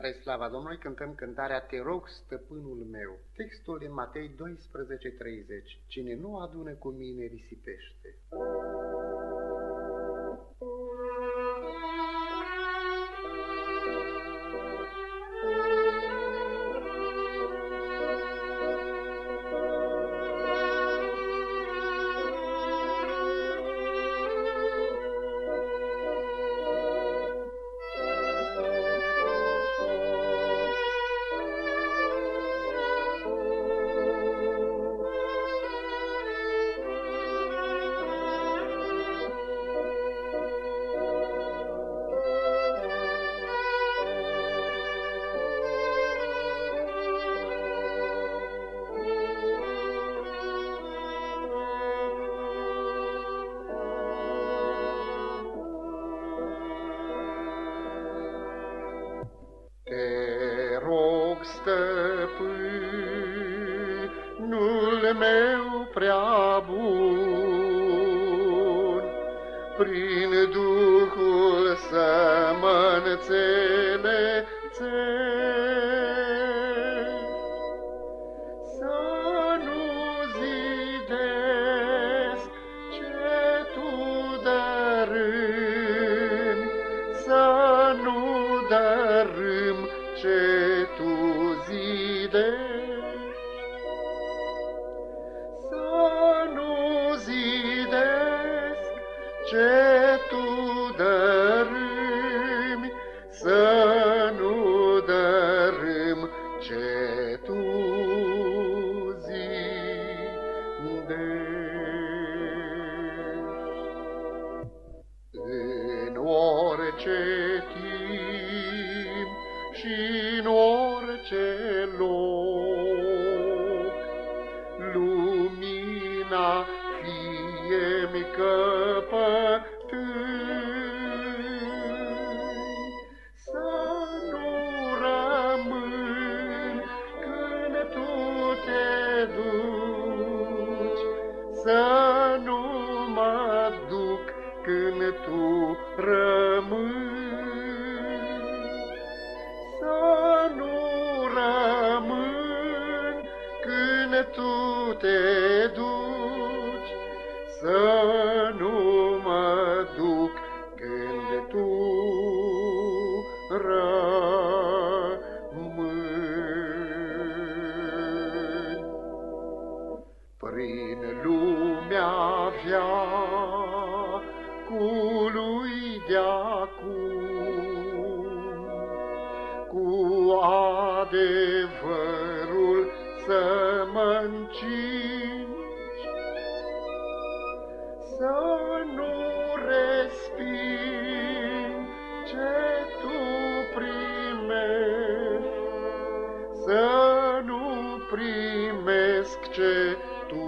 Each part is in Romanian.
Spre slava Domnului cântăm cântarea Te rog, stăpânul meu. Textul din Matei 12:30. Cine nu adună cu mine risipește. Meu prea bun, prin Duhul să mă Să nu zidesc ce tu dărâmi, să nu dărâm ce tu zidești. Orice timp și în orice loc. Lumina fie-mi să nu rămân când tu te duci, să nu mă duc când tu rămâni. Tu te duci, să nu mă duc când tu rămâni. Prin lumea lui de acum, cu adevărul resping ce tu primești, să nu primesc ce tu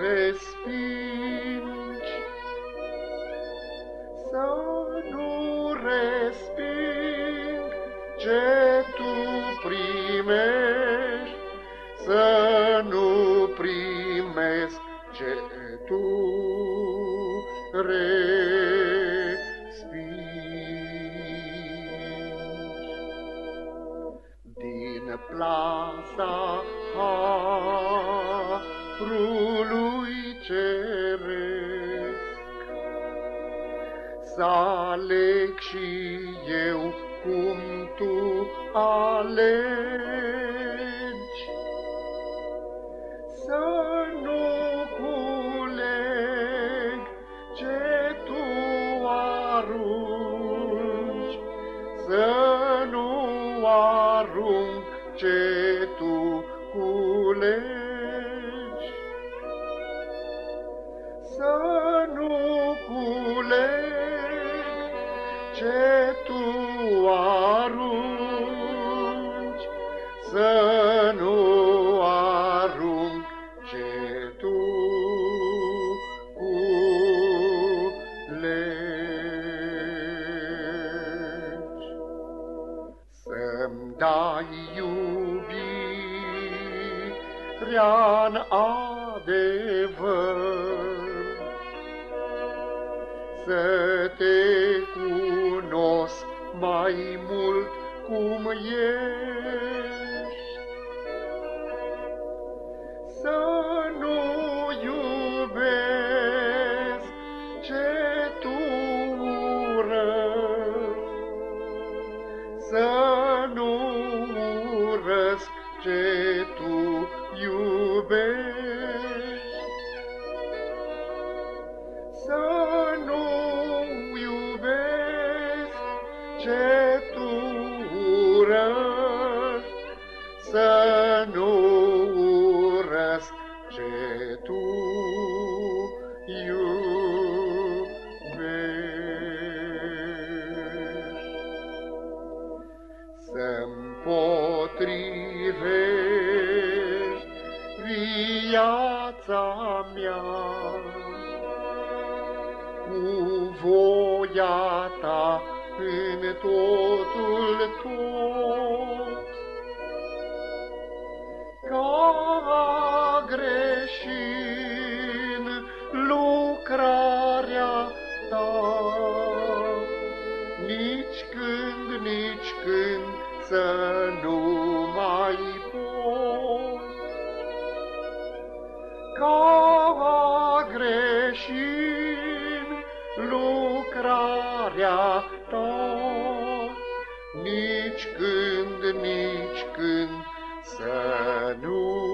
respingi, să nu resping ce tu primești, să nu primesc ce tu respingi. Din plasa harului ceresc, să aleg și eu cum tu alegi. să nu arunc ce tu culegi. Să nu culeg ce tu arunci, să Să-mi dai iubirea-n adevăr, Să te cunosc mai mult cum ești. Ce tu iubești. Să nu iubesc ce tu urăști, să nu urăsc ce tu iubești. Să-mi potrivești viața mea cu voia ta în totul tot. Ca greșin ca greșim lucrarea ta. Nici când, nici când să nu